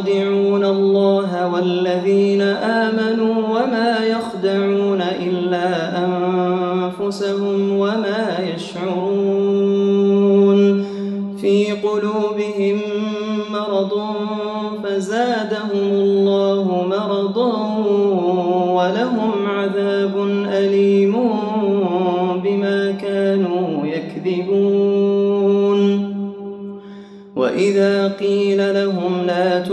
يخادعون الله والذين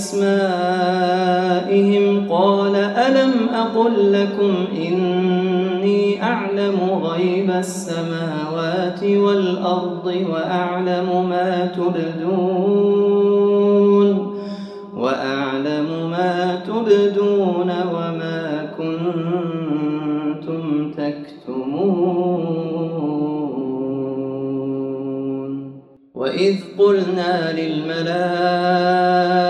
بأسمائهم قال ألم أقل لكم إني أعلم غيب السماوات والأرض وأعلم ما تبدون وأعلم ما تبدون وما كنتم تكتمون وإذ قلنا للملائكة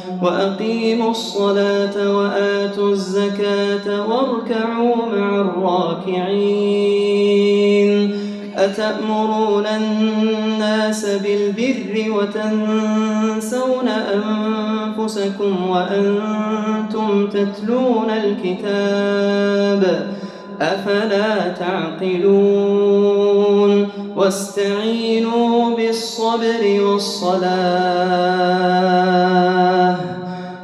وأقيموا الصلاة وآتوا الزكاة واركعوا مع الراكعين. أتأمرون الناس بالبر وتنسون أنفسكم وأنتم تتلون الكتاب أفلا تعقلون. واستعينوا بالصبر والصلاة.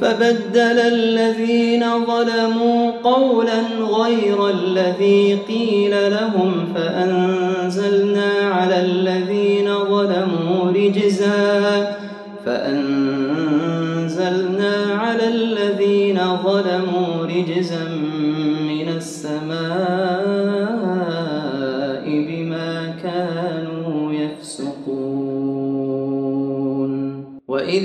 فبدل الذين ظلموا قولا غير الذي قيل لهم فأنزلنا على الذين ظلموا رجزا فأنزلنا على الذين ظلموا رجزا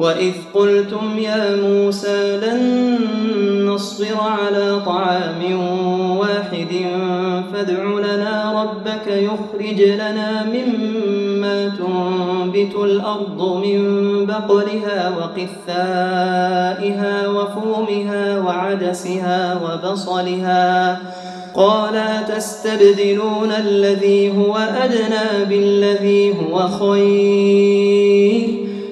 وإذ قلتم يا موسى لن نصبر على طعام واحد فادع لنا ربك يخرج لنا مما تنبت الأرض من بقلها وقثائها وفومها وعدسها وبصلها قال تستبدلون الذي هو أدنى بالذي هو خير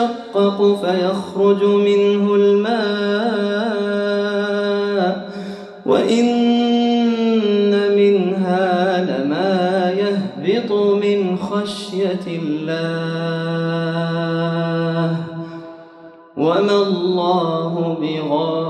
يشقق فيخرج منه الماء وإن منها لما يهبط من خشية الله. وما الله بغافل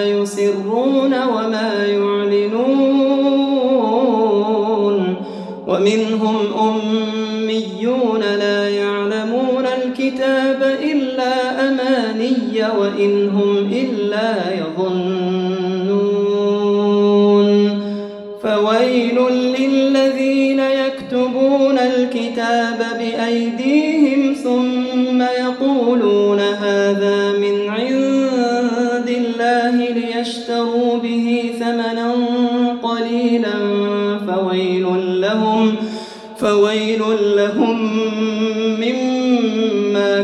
ومنهم أميون لا يعلمون الكتاب إلا أماني وإن هم إلا يظنون. فويل للذين يكتبون الكتاب بأيديهم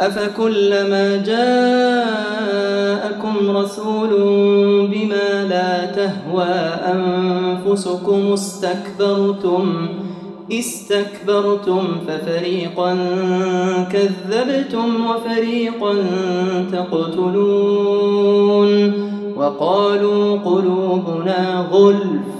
أفكلما جاءكم رسول بما لا تهوى أنفسكم استكبرتم استكبرتم ففريقا كذبتم وفريقا تقتلون وقالوا قلوبنا غلف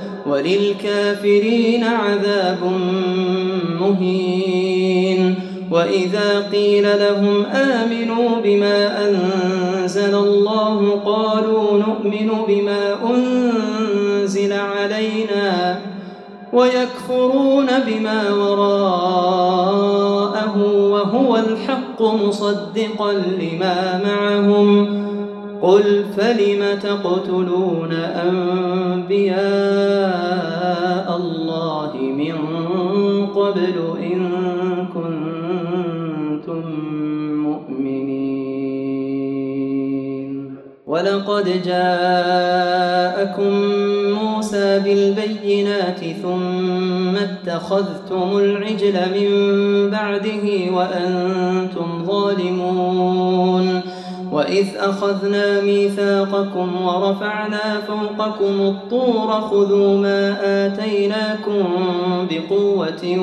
وللكافرين عذاب مهين. وإذا قيل لهم آمنوا بما أنزل الله قالوا نؤمن بما أنزل علينا ويكفرون بما وراءه وهو الحق مصدقا لما معهم. قل فلم تقتلون أنبياء ولقد جاءكم موسى بالبينات ثم اتخذتم العجل من بعده وأنتم ظالمون وإذ أخذنا ميثاقكم ورفعنا فوقكم الطور خذوا ما آتيناكم بقوة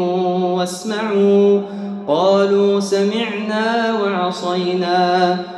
واسمعوا قالوا سمعنا وعصينا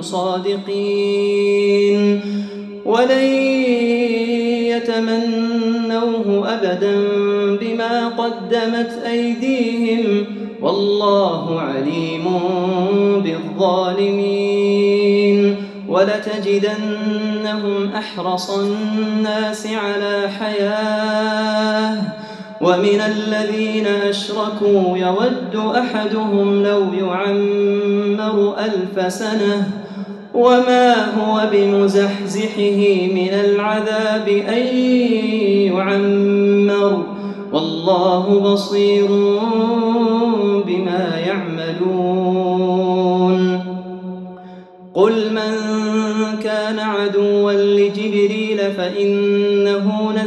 صادقين. ولن يتمنوه أبدا بما قدمت أيديهم. والله عليم بالظالمين. ولتجدنهم أحرص الناس على حياة. ومن الذين أشركوا يود أحدهم لو يعمر ألف سنة وما هو بمزحزحه من العذاب أن يعمر والله بصير بما يعملون. قل من كان عدوا لجبريل فإنه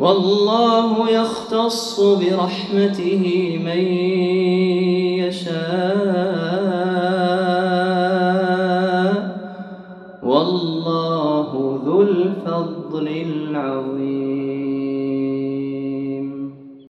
والله يختص برحمته من يشاء.